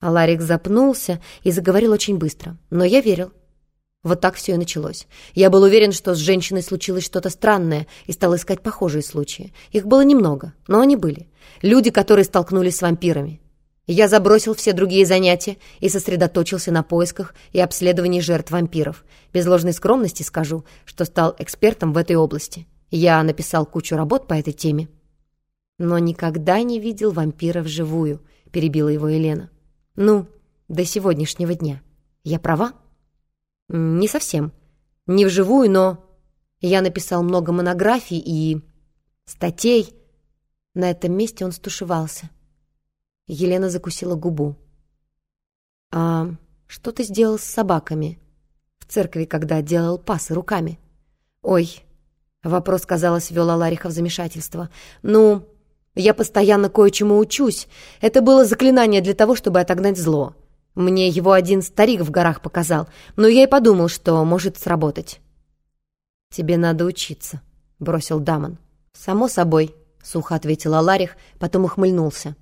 Аларик запнулся и заговорил очень быстро, но я верил. Вот так все и началось. Я был уверен, что с женщиной случилось что-то странное, и стал искать похожие случаи. Их было немного, но они были. Люди, которые столкнулись с вампирами. Я забросил все другие занятия и сосредоточился на поисках и обследовании жертв вампиров. Без ложной скромности скажу, что стал экспертом в этой области. Я написал кучу работ по этой теме. Но никогда не видел вампира вживую, перебила его Елена. Ну, до сегодняшнего дня. Я права? Не совсем. Не вживую, но... Я написал много монографий и... статей. На этом месте он стушевался. Елена закусила губу. «А что ты сделал с собаками?» «В церкви, когда делал пасы руками?» «Ой!» — вопрос, казалось, вел Алариха в замешательство. «Ну, я постоянно кое-чему учусь. Это было заклинание для того, чтобы отогнать зло. Мне его один старик в горах показал, но я и подумал, что может сработать. «Тебе надо учиться», — бросил Дамон. «Само собой», — сухо ответил Аларих, потом ухмыльнулся.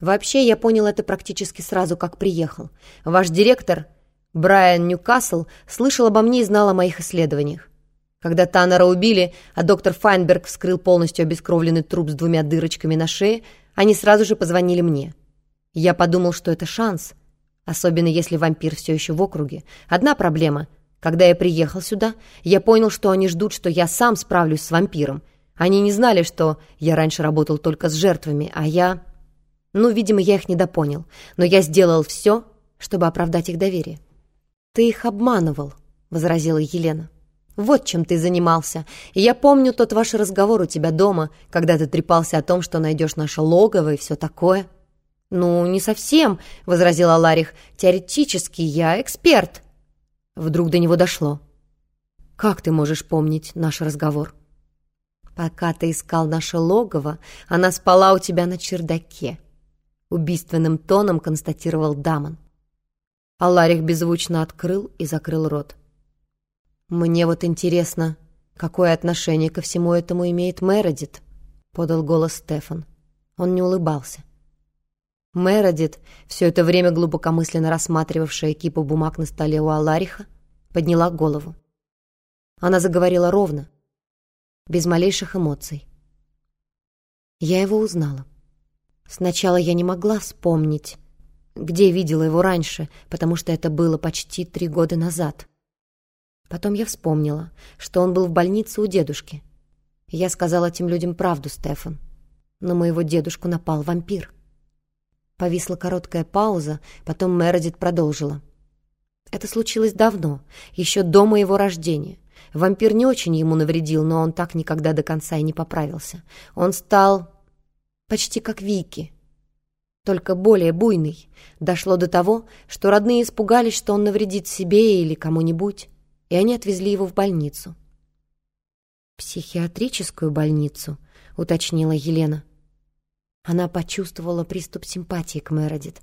«Вообще, я понял это практически сразу, как приехал. Ваш директор, Брайан Ньюкасл, слышал обо мне и знал о моих исследованиях. Когда Таннера убили, а доктор Файнберг вскрыл полностью обескровленный труп с двумя дырочками на шее, они сразу же позвонили мне. Я подумал, что это шанс, особенно если вампир все еще в округе. Одна проблема. Когда я приехал сюда, я понял, что они ждут, что я сам справлюсь с вампиром. Они не знали, что я раньше работал только с жертвами, а я... Ну, видимо, я их недопонял. Но я сделал все, чтобы оправдать их доверие. «Ты их обманывал», — возразила Елена. Вот чем ты занимался. И я помню тот ваш разговор у тебя дома, когда ты трепался о том, что найдешь наше логово и все такое». «Ну, не совсем», — возразила Ларих. «Теоретически я эксперт». Вдруг до него дошло. «Как ты можешь помнить наш разговор?» «Пока ты искал наше логово, она спала у тебя на чердаке», — убийственным тоном констатировал Дамон. Аларих беззвучно открыл и закрыл рот. «Мне вот интересно, какое отношение ко всему этому имеет Мередит?» — подал голос Стефан. Он не улыбался. Мередит, все это время глубокомысленно рассматривавшая кипу бумаг на столе у Алариха, подняла голову. Она заговорила ровно, без малейших эмоций. Я его узнала. Сначала я не могла вспомнить, где видела его раньше, потому что это было почти три года назад. Потом я вспомнила, что он был в больнице у дедушки. Я сказала этим людям правду, Стефан. На моего дедушку напал вампир. Повисла короткая пауза, потом Мередит продолжила. Это случилось давно, еще до моего рождения. Вампир не очень ему навредил, но он так никогда до конца и не поправился. Он стал почти как Вики, только более буйный. Дошло до того, что родные испугались, что он навредит себе или кому-нибудь и они отвезли его в больницу. «Психиатрическую больницу», — уточнила Елена. Она почувствовала приступ симпатии к Мередит.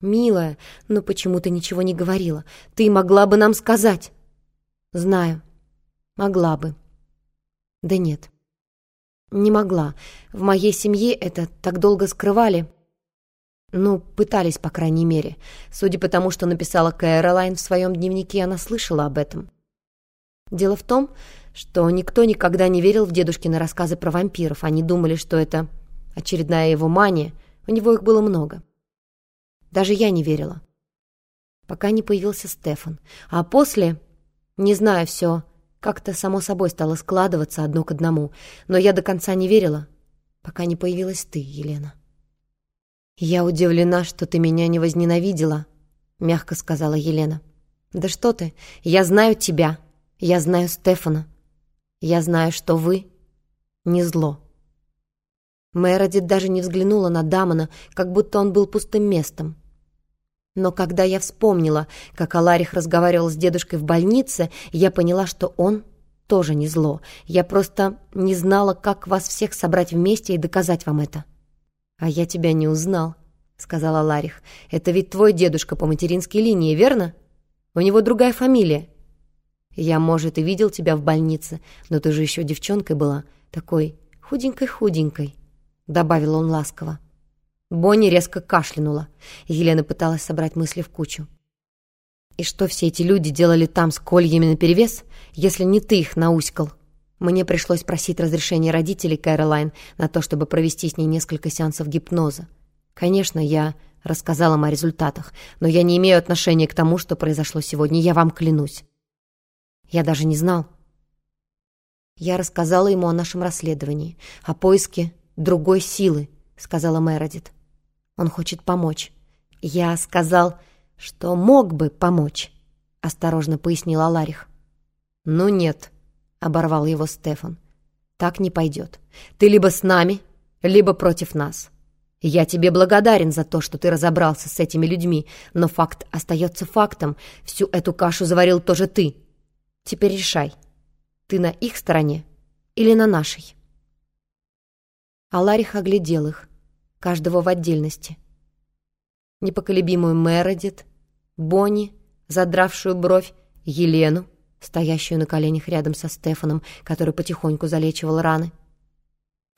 «Милая, но почему ты ничего не говорила? Ты могла бы нам сказать!» «Знаю. Могла бы. Да нет. Не могла. В моей семье это так долго скрывали. Ну, пытались, по крайней мере. Судя по тому, что написала Кэролайн в своем дневнике, она слышала об этом. Дело в том, что никто никогда не верил в дедушкины рассказы про вампиров. Они думали, что это очередная его мания. У него их было много. Даже я не верила. Пока не появился Стефан. А после, не знаю, все как-то само собой стало складываться одно к одному. Но я до конца не верила, пока не появилась ты, Елена. «Я удивлена, что ты меня не возненавидела», — мягко сказала Елена. «Да что ты, я знаю тебя, я знаю Стефана, я знаю, что вы не зло». Мередит даже не взглянула на Дамона, как будто он был пустым местом. Но когда я вспомнила, как Аларих разговаривал с дедушкой в больнице, я поняла, что он тоже не зло. Я просто не знала, как вас всех собрать вместе и доказать вам это. «А я тебя не узнал», — сказала Ларих. «Это ведь твой дедушка по материнской линии, верно? У него другая фамилия». «Я, может, и видел тебя в больнице, но ты же еще девчонкой была, такой худенькой-худенькой», — добавил он ласково. Бонни резко кашлянула. Елена пыталась собрать мысли в кучу. «И что все эти люди делали там с кольями наперевес, если не ты их науськал?» Мне пришлось просить разрешения родителей Кэролайн на то, чтобы провести с ней несколько сеансов гипноза. Конечно, я рассказала им о результатах, но я не имею отношения к тому, что произошло сегодня, я вам клянусь. Я даже не знал. Я рассказала ему о нашем расследовании, о поиске другой силы, сказала Мередит. Он хочет помочь. Я сказал, что мог бы помочь, осторожно пояснила Ларих. Ну нет, — оборвал его Стефан. «Так не пойдет. Ты либо с нами, либо против нас. Я тебе благодарен за то, что ты разобрался с этими людьми, но факт остается фактом. Всю эту кашу заварил тоже ты. Теперь решай, ты на их стороне или на нашей?» Аларих оглядел их, каждого в отдельности. Непоколебимую Мередит, Бонни, задравшую бровь, Елену, стоящую на коленях рядом со Стефаном, который потихоньку залечивал раны.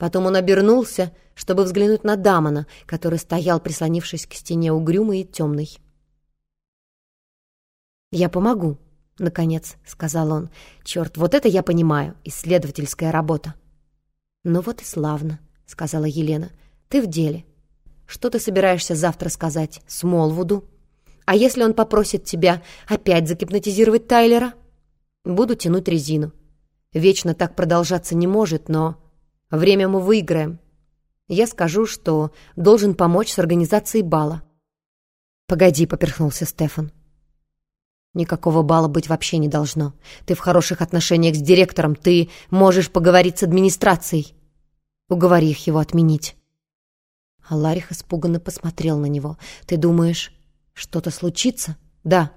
Потом он обернулся, чтобы взглянуть на Дамона, который стоял, прислонившись к стене угрюмый и темный. «Я помогу», — наконец сказал он. «Черт, вот это я понимаю, исследовательская работа». «Ну вот и славно», — сказала Елена. «Ты в деле. Что ты собираешься завтра сказать Смолвуду? А если он попросит тебя опять загипнотизировать Тайлера?» Буду тянуть резину. Вечно так продолжаться не может, но время мы выиграем. Я скажу, что должен помочь с организацией бала. «Погоди», — поперхнулся Стефан. «Никакого бала быть вообще не должно. Ты в хороших отношениях с директором, ты можешь поговорить с администрацией. Уговори их его отменить». А Ларих испуганно посмотрел на него. «Ты думаешь, что-то случится?» «Да»,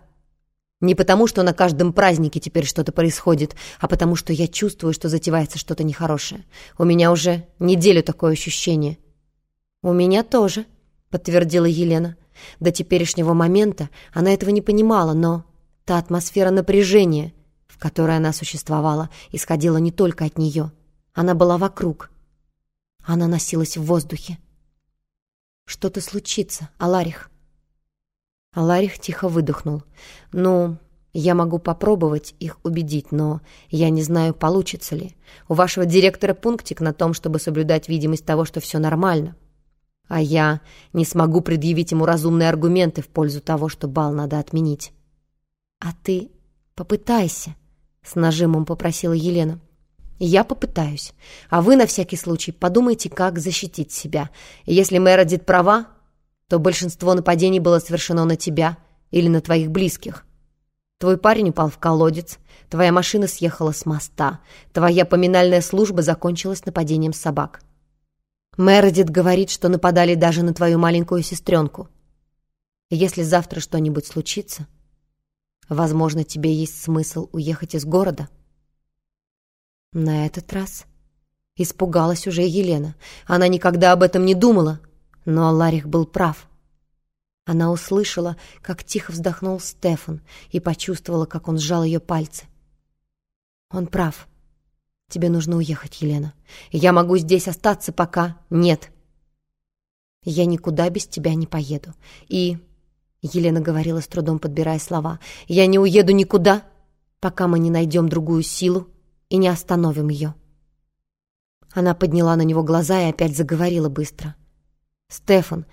не потому, что на каждом празднике теперь что-то происходит, а потому, что я чувствую, что затевается что-то нехорошее. У меня уже неделю такое ощущение». «У меня тоже», — подтвердила Елена. До теперешнего момента она этого не понимала, но та атмосфера напряжения, в которой она существовала, исходила не только от нее. Она была вокруг. Она носилась в воздухе. «Что-то случится, Аларих?» Аларих тихо выдохнул. «Ну, я могу попробовать их убедить, но я не знаю, получится ли. У вашего директора пунктик на том, чтобы соблюдать видимость того, что все нормально. А я не смогу предъявить ему разумные аргументы в пользу того, что бал надо отменить». «А ты попытайся», — с нажимом попросила Елена. «Я попытаюсь. А вы, на всякий случай, подумайте, как защитить себя. Если Мередит права, то большинство нападений было совершено на тебя или на твоих близких. Твой парень упал в колодец, твоя машина съехала с моста, твоя поминальная служба закончилась нападением собак. Мередит говорит, что нападали даже на твою маленькую сестренку. Если завтра что-нибудь случится, возможно, тебе есть смысл уехать из города. На этот раз испугалась уже Елена. Она никогда об этом не думала, но Ларих был прав. Она услышала, как тихо вздохнул Стефан и почувствовала, как он сжал ее пальцы. «Он прав. Тебе нужно уехать, Елена. Я могу здесь остаться, пока... Нет. Я никуда без тебя не поеду. И...» Елена говорила, с трудом подбирая слова. «Я не уеду никуда, пока мы не найдем другую силу и не остановим ее». Она подняла на него глаза и опять заговорила быстро. «Стефан,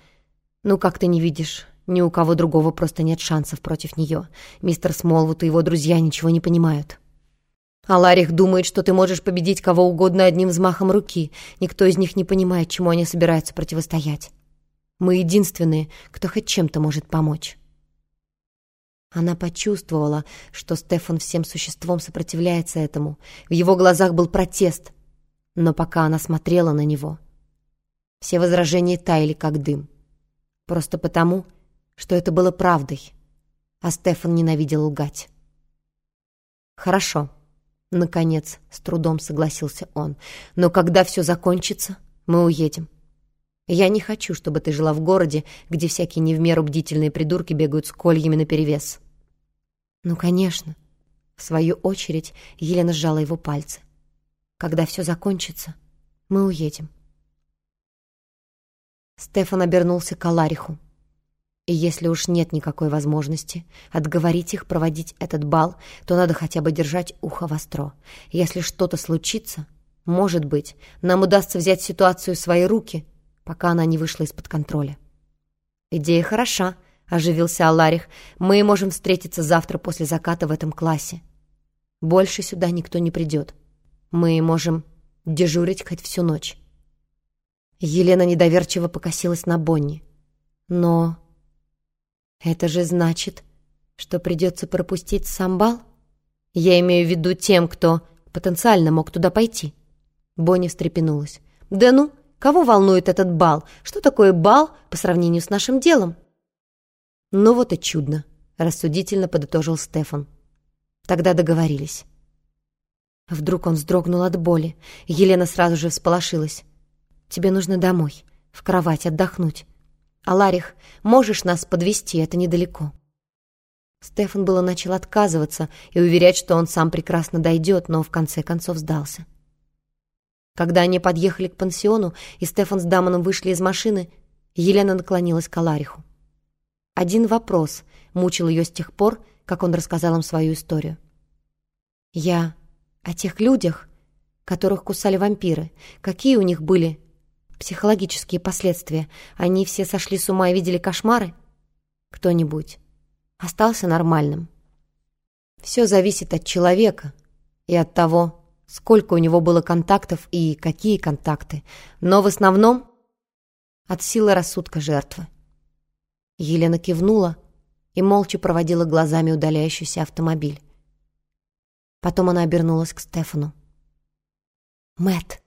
ну как ты не видишь, ни у кого другого просто нет шансов против нее. Мистер Смолвуд и его друзья ничего не понимают». Аларих думает, что ты можешь победить кого угодно одним взмахом руки. Никто из них не понимает, чему они собираются противостоять. Мы единственные, кто хоть чем-то может помочь. Она почувствовала, что Стефан всем существом сопротивляется этому. В его глазах был протест. Но пока она смотрела на него, все возражения таяли, как дым. Просто потому, что это было правдой, а Стефан ненавидел лгать. «Хорошо», — наконец, с трудом согласился он, «но когда все закончится, мы уедем. Я не хочу, чтобы ты жила в городе, где всякие не в меру бдительные придурки бегают с кольями наперевес». «Ну, конечно». В свою очередь Елена сжала его пальцы. «Когда все закончится, мы уедем». Стефан обернулся к Алариху. И если уж нет никакой возможности отговорить их проводить этот бал, то надо хотя бы держать ухо востро. Если что-то случится, может быть, нам удастся взять ситуацию в свои руки, пока она не вышла из-под контроля. «Идея хороша», — оживился Аларих. «Мы можем встретиться завтра после заката в этом классе. Больше сюда никто не придет. Мы можем дежурить хоть всю ночь». Елена недоверчиво покосилась на Бонни. «Но это же значит, что придется пропустить сам бал? Я имею в виду тем, кто потенциально мог туда пойти». Бонни встрепенулась. «Да ну, кого волнует этот бал? Что такое бал по сравнению с нашим делом?» «Ну вот и чудно», — рассудительно подытожил Стефан. Тогда договорились. Вдруг он вздрогнул от боли. Елена сразу же всполошилась. «Тебе нужно домой, в кровать отдохнуть. Аларих, можешь нас подвести? это недалеко». Стефан было начал отказываться и уверять, что он сам прекрасно дойдет, но в конце концов сдался. Когда они подъехали к пансиону, и Стефан с Дамоном вышли из машины, Елена наклонилась к Алариху. Один вопрос мучил ее с тех пор, как он рассказал им свою историю. «Я о тех людях, которых кусали вампиры. Какие у них были психологические последствия? Они все сошли с ума и видели кошмары? Кто-нибудь остался нормальным?» Все зависит от человека и от того, сколько у него было контактов и какие контакты, но в основном от силы рассудка жертвы. Елена кивнула и молча проводила глазами удаляющийся автомобиль. Потом она обернулась к Стефану. Мэт,